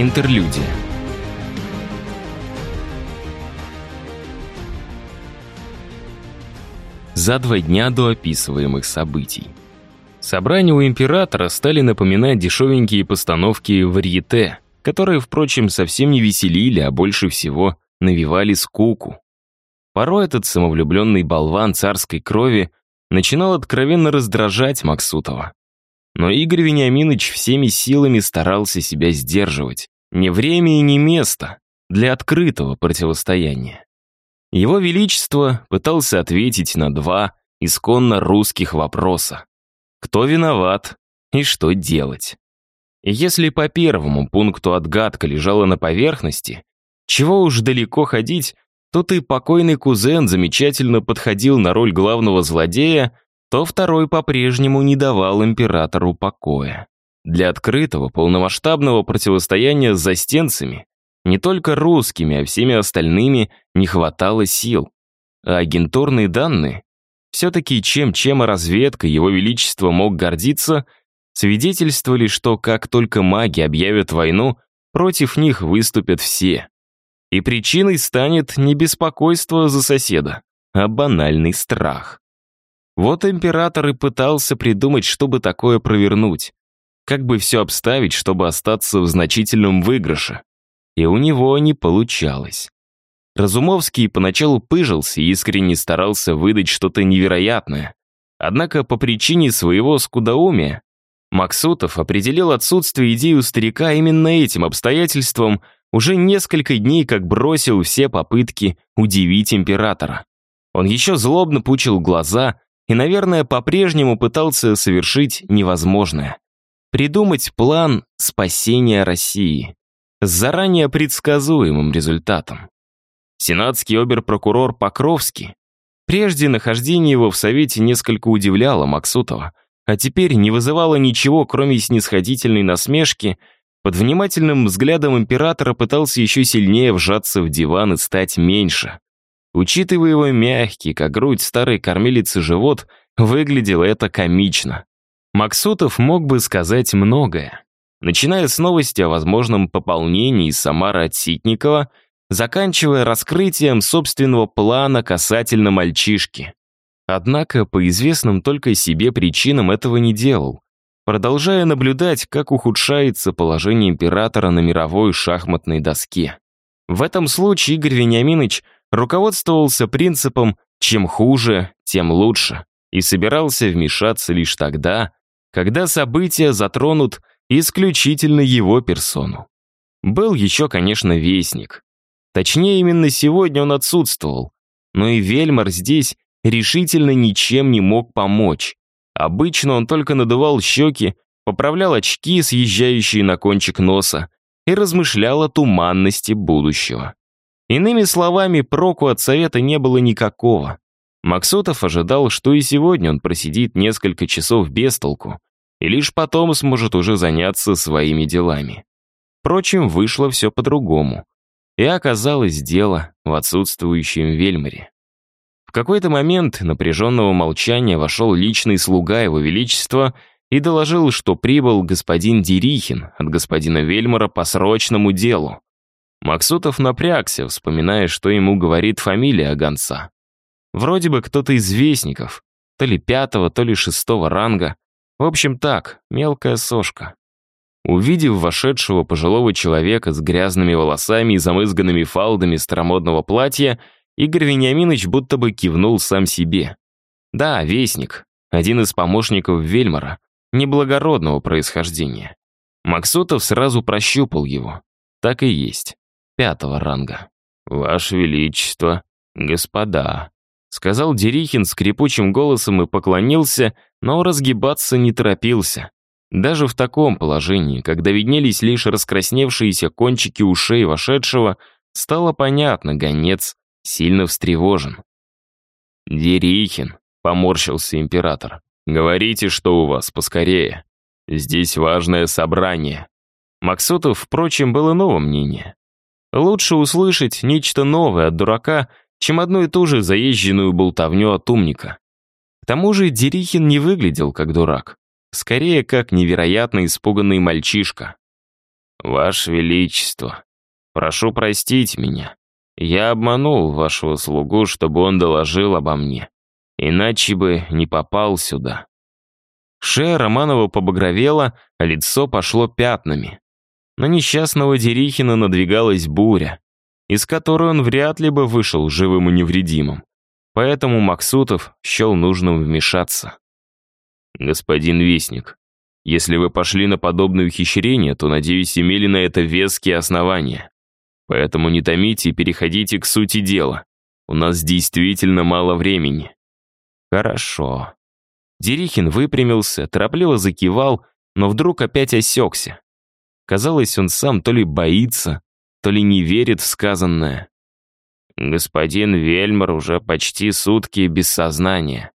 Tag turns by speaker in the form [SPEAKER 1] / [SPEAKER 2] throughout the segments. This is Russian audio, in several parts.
[SPEAKER 1] Интерлюдия. За два дня до описываемых событий. Собрания у императора стали напоминать дешевенькие постановки варьете, которые, впрочем, совсем не веселили, а больше всего навевали скуку. Порой этот самовлюбленный болван царской крови начинал откровенно раздражать Максутова. Но Игорь Вениаминович всеми силами старался себя сдерживать. Не время и не место для открытого противостояния. Его Величество пытался ответить на два исконно русских вопроса. Кто виноват и что делать? если по первому пункту отгадка лежала на поверхности, чего уж далеко ходить, то ты покойный кузен замечательно подходил на роль главного злодея, то второй по-прежнему не давал императору покоя. Для открытого, полномасштабного противостояния с застенцами не только русскими, а всеми остальными не хватало сил. А агентурные данные, все-таки чем-чем, разведка его величество мог гордиться, свидетельствовали, что как только маги объявят войну, против них выступят все. И причиной станет не беспокойство за соседа, а банальный страх. Вот император и пытался придумать, чтобы такое провернуть. Как бы все обставить, чтобы остаться в значительном выигрыше. И у него не получалось. Разумовский поначалу пыжился и искренне старался выдать что-то невероятное. Однако по причине своего скудоумия Максутов определил отсутствие идеи у старика именно этим обстоятельством уже несколько дней как бросил все попытки удивить императора. Он еще злобно пучил глаза и, наверное, по-прежнему пытался совершить невозможное. Придумать план спасения России с заранее предсказуемым результатом. Сенатский оберпрокурор Покровский. Прежде нахождение его в Совете несколько удивляло Максутова, а теперь не вызывало ничего, кроме снисходительной насмешки, под внимательным взглядом императора пытался еще сильнее вжаться в диван и стать меньше. Учитывая его мягкий, как грудь старой кормилицы живот, выглядело это комично. Максутов мог бы сказать многое. Начиная с новости о возможном пополнении Самара от Ситникова, заканчивая раскрытием собственного плана касательно мальчишки. Однако по известным только себе причинам этого не делал, продолжая наблюдать, как ухудшается положение императора на мировой шахматной доске. В этом случае Игорь Вениаминович руководствовался принципом «чем хуже, тем лучше» и собирался вмешаться лишь тогда, когда события затронут исключительно его персону. Был еще, конечно, вестник. Точнее, именно сегодня он отсутствовал, но и Вельмар здесь решительно ничем не мог помочь. Обычно он только надувал щеки, поправлял очки, съезжающие на кончик носа, и размышлял о туманности будущего. Иными словами, проку от совета не было никакого. Максутов ожидал, что и сегодня он просидит несколько часов без толку, и лишь потом сможет уже заняться своими делами. Впрочем, вышло все по-другому. И оказалось дело в отсутствующем Вельмаре. В какой-то момент напряженного молчания вошел личный слуга его величества и доложил, что прибыл господин Дерихин от господина Вельмара по срочному делу. Максутов напрягся, вспоминая, что ему говорит фамилия гонца. Вроде бы кто-то из вестников, то ли пятого, то ли шестого ранга, в общем так, мелкая сошка. Увидев вошедшего пожилого человека с грязными волосами и замызганными фалдами старомодного платья, Игорь Вениаминович будто бы кивнул сам себе. Да, вестник, один из помощников Вельмара, неблагородного происхождения. Максутов сразу прощупал его. Так и есть. Пятого ранга. «Ваше Величество, господа», сказал Дерихин скрипучим голосом и поклонился, но разгибаться не торопился. Даже в таком положении, когда виднелись лишь раскрасневшиеся кончики ушей вошедшего, стало понятно, гонец сильно встревожен. «Дерихин», — поморщился император, — «говорите, что у вас, поскорее. Здесь важное собрание». Максутов, впрочем, было иного мнения. Лучше услышать нечто новое от дурака, чем одну и ту же заезженную болтовню от умника. К тому же Дерихин не выглядел как дурак. Скорее, как невероятно испуганный мальчишка. «Ваше Величество, прошу простить меня. Я обманул вашего слугу, чтобы он доложил обо мне. Иначе бы не попал сюда». Шея Романова побагровела, а лицо пошло пятнами. На несчастного Дерихина надвигалась буря, из которой он вряд ли бы вышел живым и невредимым. Поэтому Максутов счел нужным вмешаться. «Господин Вестник, если вы пошли на подобное ухищрение, то, надеюсь, имели на это веские основания. Поэтому не томите и переходите к сути дела. У нас действительно мало времени». «Хорошо». Дерихин выпрямился, торопливо закивал, но вдруг опять осекся. Казалось, он сам то ли боится, то ли не верит в сказанное. Господин Вельмар уже почти сутки без сознания.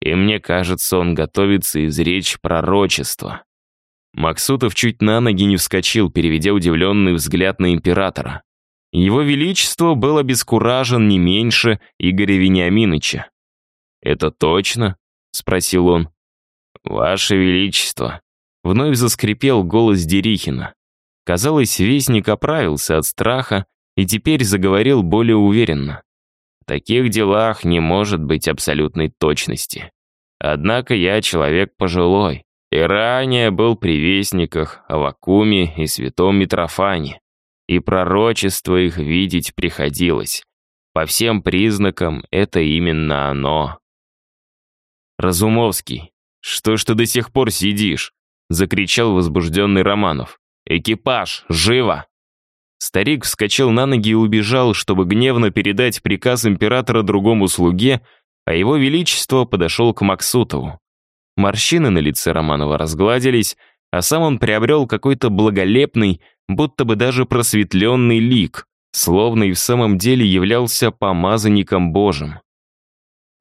[SPEAKER 1] И мне кажется, он готовится изречь пророчество. Максутов чуть на ноги не вскочил, переведя удивленный взгляд на императора. Его Величество был обескуражен не меньше Игоря Вениаминовича. «Это точно?» — спросил он. «Ваше Величество!» Вновь заскрипел голос Дерихина. Казалось, вестник оправился от страха и теперь заговорил более уверенно. В таких делах не может быть абсолютной точности. Однако я человек пожилой, и ранее был при вестниках о Вакуме и святом Митрофане, и пророчество их видеть приходилось. По всем признакам это именно оно. «Разумовский, что ж ты до сих пор сидишь?» — закричал возбужденный Романов. «Экипаж, живо!» Старик вскочил на ноги и убежал, чтобы гневно передать приказ императора другому слуге, а его величество подошел к Максутову. Морщины на лице Романова разгладились, а сам он приобрел какой-то благолепный, будто бы даже просветленный лик, словно и в самом деле являлся помазанником Божьим.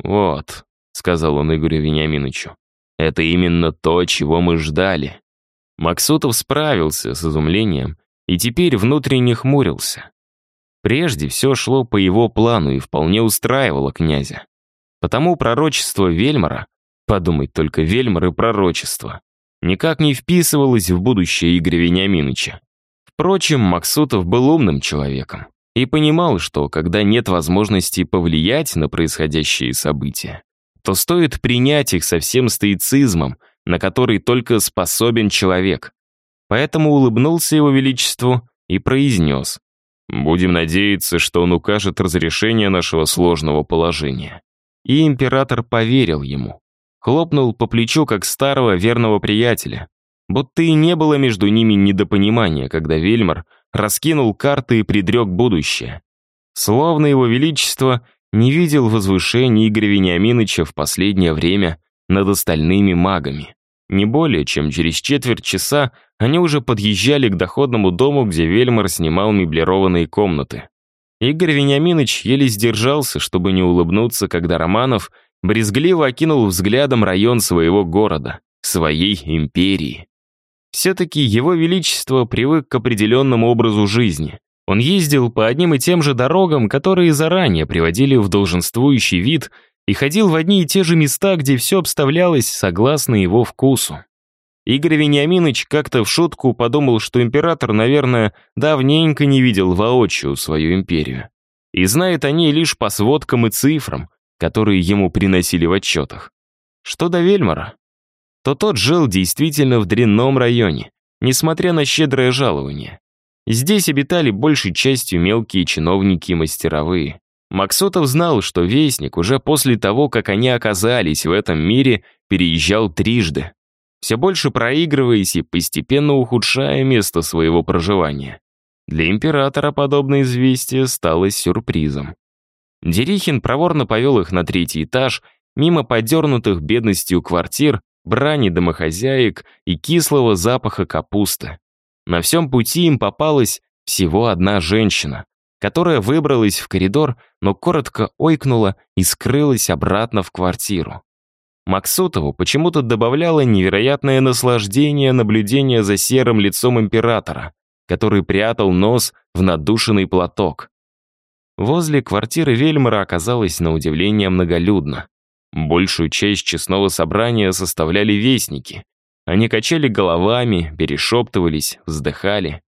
[SPEAKER 1] «Вот», — сказал он Игорю Вениаминовичу, — «это именно то, чего мы ждали». Максутов справился с изумлением и теперь внутренне хмурился. Прежде все шло по его плану и вполне устраивало князя. Потому пророчество Вельмара, подумать только Вельмар и пророчество, никак не вписывалось в будущее Игоря Вениаминовича. Впрочем, Максутов был умным человеком и понимал, что когда нет возможности повлиять на происходящие события, то стоит принять их со всем стоицизмом, на который только способен человек, Поэтому улыбнулся его величеству и произнес. «Будем надеяться, что он укажет разрешение нашего сложного положения». И император поверил ему. Хлопнул по плечу, как старого верного приятеля. Будто и не было между ними недопонимания, когда Вельмар раскинул карты и предрек будущее. Словно его величество не видел возвышения Игоря Вениаминовича в последнее время над остальными магами. Не более чем через четверть часа они уже подъезжали к доходному дому, где Вельмар снимал меблированные комнаты. Игорь Вениаминович еле сдержался, чтобы не улыбнуться, когда Романов брезгливо окинул взглядом район своего города, своей империи. Все-таки его величество привык к определенному образу жизни. Он ездил по одним и тем же дорогам, которые заранее приводили в долженствующий вид – и ходил в одни и те же места, где все обставлялось согласно его вкусу. Игорь Вениаминович как-то в шутку подумал, что император, наверное, давненько не видел воочию свою империю. И знает о ней лишь по сводкам и цифрам, которые ему приносили в отчетах. Что до Вельмара, то тот жил действительно в дрянном районе, несмотря на щедрое жалование. Здесь обитали большей частью мелкие чиновники и мастеровые. Максотов знал, что Вестник уже после того, как они оказались в этом мире, переезжал трижды, все больше проигрываясь и постепенно ухудшая место своего проживания. Для императора подобное известие стало сюрпризом. Дерихин проворно повел их на третий этаж, мимо подернутых бедностью квартир, брани домохозяек и кислого запаха капусты. На всем пути им попалась всего одна женщина, которая выбралась в коридор, но коротко ойкнула и скрылась обратно в квартиру. Максутову почему-то добавляло невероятное наслаждение наблюдения за серым лицом императора, который прятал нос в надушенный платок. Возле квартиры Вельмара оказалось на удивление многолюдно. Большую часть честного собрания составляли вестники. Они качали головами, перешептывались, вздыхали.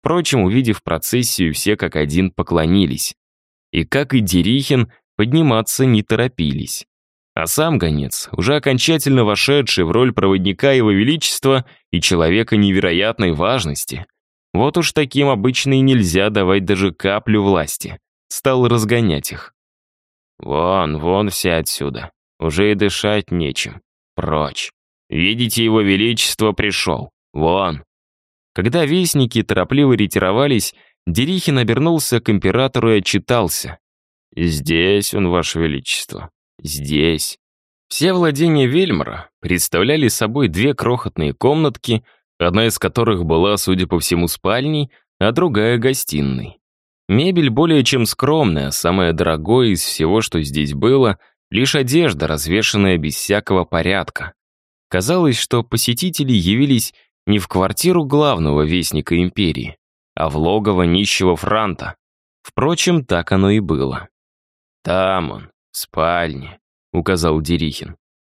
[SPEAKER 1] Впрочем, увидев процессию, все как один поклонились. И, как и Дерихин, подниматься не торопились. А сам гонец, уже окончательно вошедший в роль проводника его величества и человека невероятной важности, вот уж таким обычно и нельзя давать даже каплю власти, стал разгонять их. «Вон, вон все отсюда. Уже и дышать нечем. Прочь. Видите, его величество пришел. Вон». Когда вестники торопливо ретировались, Дерихин обернулся к императору и отчитался. «Здесь он, ваше величество. Здесь». Все владения Вельмара представляли собой две крохотные комнатки, одна из которых была, судя по всему, спальней, а другая — гостиной. Мебель более чем скромная, самое дорогое из всего, что здесь было, лишь одежда, развешанная без всякого порядка. Казалось, что посетители явились не в квартиру главного вестника империи, а в логово нищего франта. Впрочем, так оно и было. «Там он, в спальне», — указал Дерихин.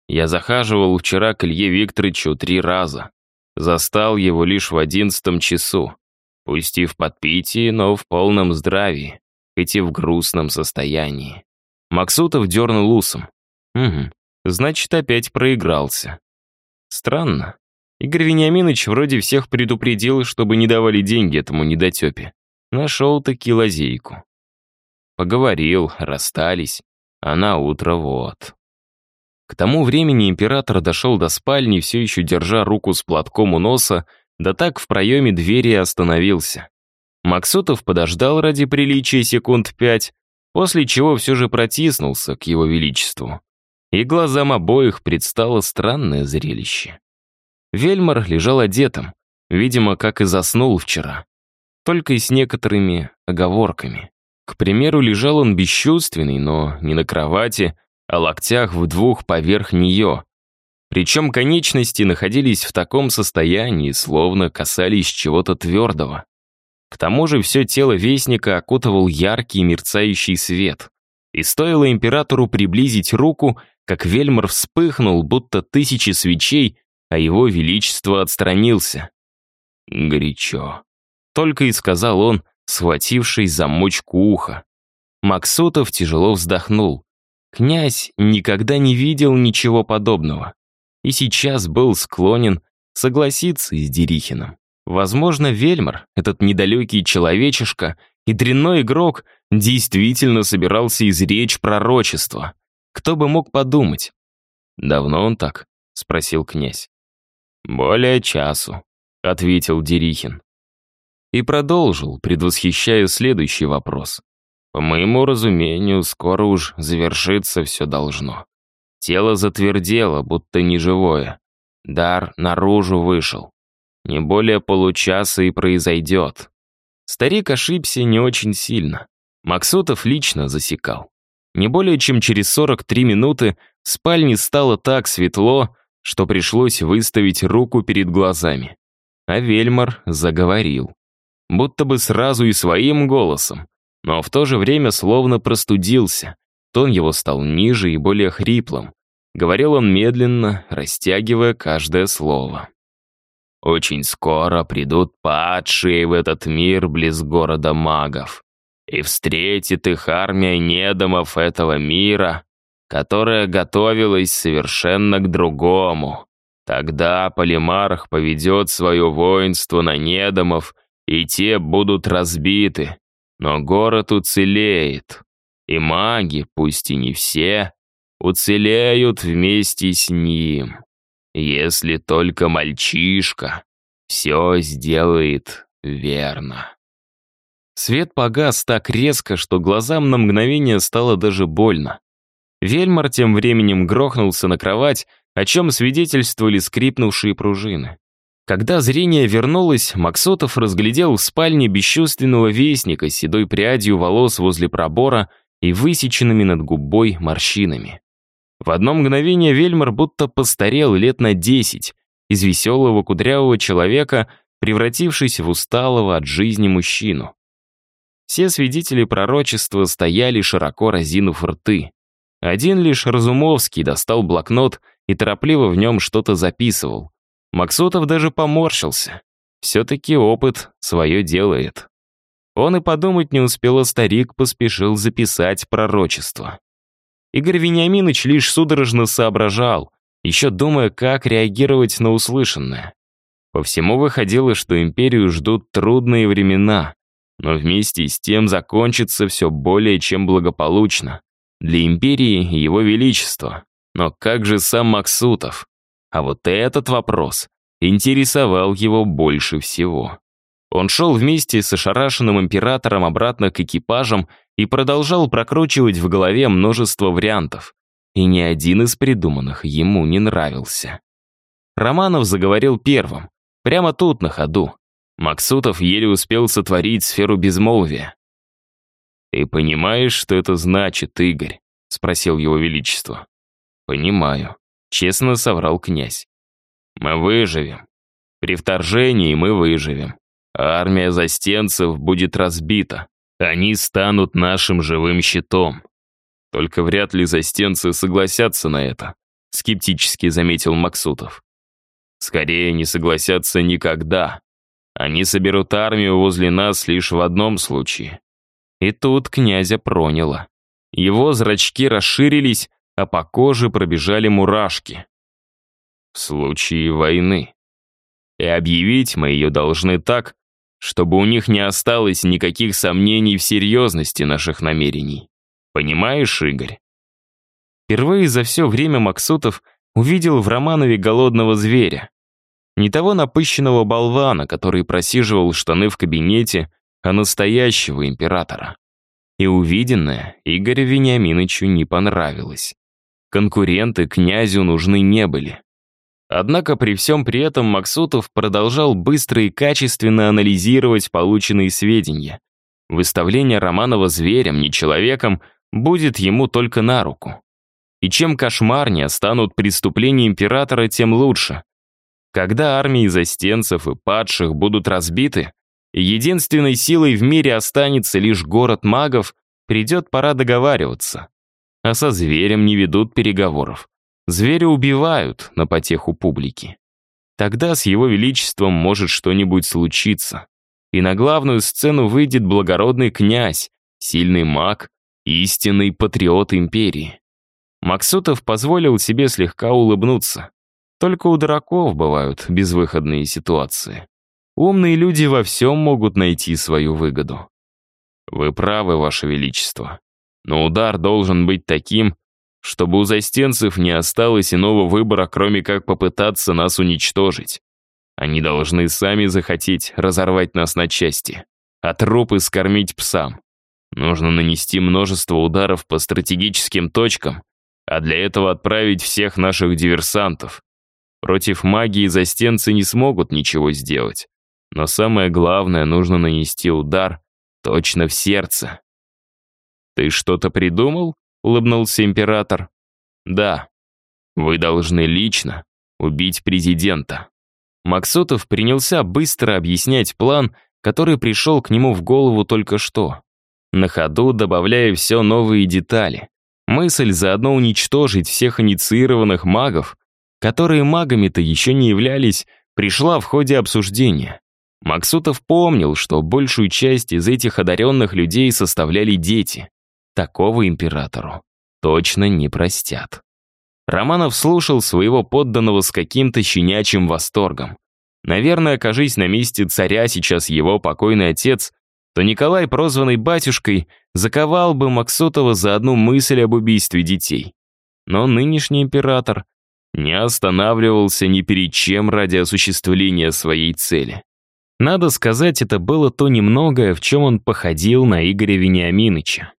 [SPEAKER 1] «Я захаживал вчера к Илье Викторовичу три раза. Застал его лишь в одиннадцатом часу. Пусть и в подпитии, но в полном здравии, хоть и в грустном состоянии». Максутов дернул усом. «Угу, значит, опять проигрался. Странно. Игорь Вениаминович вроде всех предупредил, чтобы не давали деньги этому недотепе. Нашел-таки лазейку. Поговорил, расстались, а на утро вот. К тому времени император дошел до спальни, все еще держа руку с платком у носа, да так в проеме двери остановился. Максутов подождал ради приличия секунд пять, после чего все же протиснулся к его величеству. И глазам обоих предстало странное зрелище. Вельмар лежал одетым, видимо, как и заснул вчера. Только и с некоторыми оговорками. К примеру, лежал он бесчувственный, но не на кровати, а локтях в двух поверх нее. Причем конечности находились в таком состоянии, словно касались чего-то твердого. К тому же все тело Вестника окутывал яркий мерцающий свет. И стоило императору приблизить руку, как Вельмар вспыхнул, будто тысячи свечей а его величество отстранился. «Горячо», — только и сказал он, схватившись за мочку уха. Максутов тяжело вздохнул. Князь никогда не видел ничего подобного. И сейчас был склонен согласиться с Дерихиным. Возможно, Вельмар, этот недалекий человечишка и дрянной игрок, действительно собирался изречь пророчество. Кто бы мог подумать? «Давно он так?» — спросил князь. «Более часу», — ответил Дерихин. И продолжил, предвосхищая следующий вопрос. «По моему разумению, скоро уж завершиться все должно. Тело затвердело, будто неживое. Дар наружу вышел. Не более получаса и произойдет». Старик ошибся не очень сильно. Максутов лично засекал. Не более чем через 43 минуты в спальне стало так светло, что пришлось выставить руку перед глазами. А Вельмар заговорил. Будто бы сразу и своим голосом, но в то же время словно простудился. Тон его стал ниже и более хриплым. Говорил он медленно, растягивая каждое слово. «Очень скоро придут падшие в этот мир близ города магов, и встретит их армия недомов этого мира, которая готовилась совершенно к другому. Тогда Полимарх поведет свое воинство на Недомов, и те будут разбиты. Но город уцелеет. И маги, пусть и не все, уцелеют вместе с ним. Если только мальчишка все сделает верно. Свет погас так резко, что глазам на мгновение стало даже больно. Вельмар тем временем грохнулся на кровать, о чем свидетельствовали скрипнувшие пружины. Когда зрение вернулось, Максотов разглядел в спальне бесчувственного вестника с седой прядью волос возле пробора и высеченными над губой морщинами. В одно мгновение Вельмар будто постарел лет на десять, из веселого кудрявого человека, превратившись в усталого от жизни мужчину. Все свидетели пророчества стояли широко разинув рты. Один лишь Разумовский достал блокнот и торопливо в нем что-то записывал. Максутов даже поморщился. Все-таки опыт свое делает. Он и подумать не успел, а старик поспешил записать пророчество. Игорь Вениаминович лишь судорожно соображал, еще думая, как реагировать на услышанное. По всему выходило, что империю ждут трудные времена, но вместе с тем закончится все более чем благополучно. Для империи и его величества. Но как же сам Максутов? А вот этот вопрос интересовал его больше всего. Он шел вместе с ошарашенным императором обратно к экипажам и продолжал прокручивать в голове множество вариантов. И ни один из придуманных ему не нравился. Романов заговорил первым, прямо тут, на ходу. Максутов еле успел сотворить сферу безмолвия. «Ты понимаешь, что это значит, Игорь?» — спросил его величество. «Понимаю», — честно соврал князь. «Мы выживем. При вторжении мы выживем. Армия застенцев будет разбита. Они станут нашим живым щитом. Только вряд ли застенцы согласятся на это, скептически заметил Максутов. Скорее, не согласятся никогда. Они соберут армию возле нас лишь в одном случае. И тут князя проняло. Его зрачки расширились, а по коже пробежали мурашки. В случае войны. И объявить мы ее должны так, чтобы у них не осталось никаких сомнений в серьезности наших намерений. Понимаешь, Игорь? Впервые за все время Максутов увидел в Романове голодного зверя. Не того напыщенного болвана, который просиживал штаны в кабинете, а настоящего императора. И увиденное Игорю Вениаминовичу не понравилось. Конкуренты князю нужны не были. Однако при всем при этом Максутов продолжал быстро и качественно анализировать полученные сведения. Выставление Романова зверем, не человеком, будет ему только на руку. И чем кошмарнее станут преступления императора, тем лучше. Когда армии застенцев и падших будут разбиты, единственной силой в мире останется лишь город магов, придет пора договариваться. А со зверем не ведут переговоров. Зверя убивают на потеху публики. Тогда с его величеством может что-нибудь случиться. И на главную сцену выйдет благородный князь, сильный маг, истинный патриот империи. Максутов позволил себе слегка улыбнуться. Только у дураков бывают безвыходные ситуации. Умные люди во всем могут найти свою выгоду. Вы правы, Ваше Величество. Но удар должен быть таким, чтобы у застенцев не осталось иного выбора, кроме как попытаться нас уничтожить. Они должны сами захотеть разорвать нас на части, а трупы скормить псам. Нужно нанести множество ударов по стратегическим точкам, а для этого отправить всех наших диверсантов. Против магии застенцы не смогут ничего сделать. Но самое главное, нужно нанести удар точно в сердце. «Ты что-то придумал?» — улыбнулся император. «Да. Вы должны лично убить президента». Максутов принялся быстро объяснять план, который пришел к нему в голову только что. На ходу добавляя все новые детали. Мысль заодно уничтожить всех инициированных магов, которые магами-то еще не являлись, пришла в ходе обсуждения. Максутов помнил, что большую часть из этих одаренных людей составляли дети. Такого императору точно не простят. Романов слушал своего подданного с каким-то щенячьим восторгом. Наверное, окажись на месте царя сейчас его покойный отец, то Николай, прозванный батюшкой, заковал бы Максутова за одну мысль об убийстве детей. Но нынешний император не останавливался ни перед чем ради осуществления своей цели. Надо сказать, это было то немногое, в чем он походил на Игоря Вениаминовича.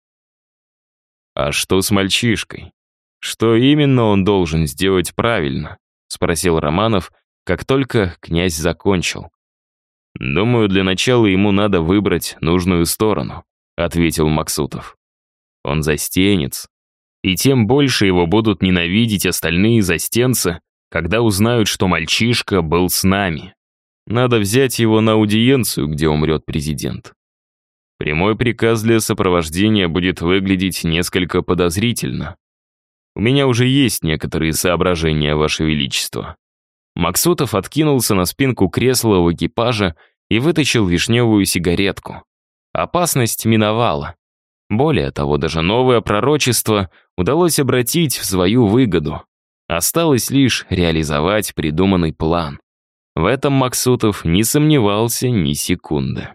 [SPEAKER 1] «А что с мальчишкой? Что именно он должен сделать правильно?» — спросил Романов, как только князь закончил. «Думаю, для начала ему надо выбрать нужную сторону», — ответил Максутов. «Он застенец, и тем больше его будут ненавидеть остальные застенцы, когда узнают, что мальчишка был с нами. Надо взять его на аудиенцию, где умрет президент. Прямой приказ для сопровождения будет выглядеть несколько подозрительно. У меня уже есть некоторые соображения, Ваше Величество. Максутов откинулся на спинку кресла у экипажа и вытащил вишневую сигаретку. Опасность миновала. Более того, даже новое пророчество удалось обратить в свою выгоду. Осталось лишь реализовать придуманный план. В этом Максутов не сомневался ни секунды.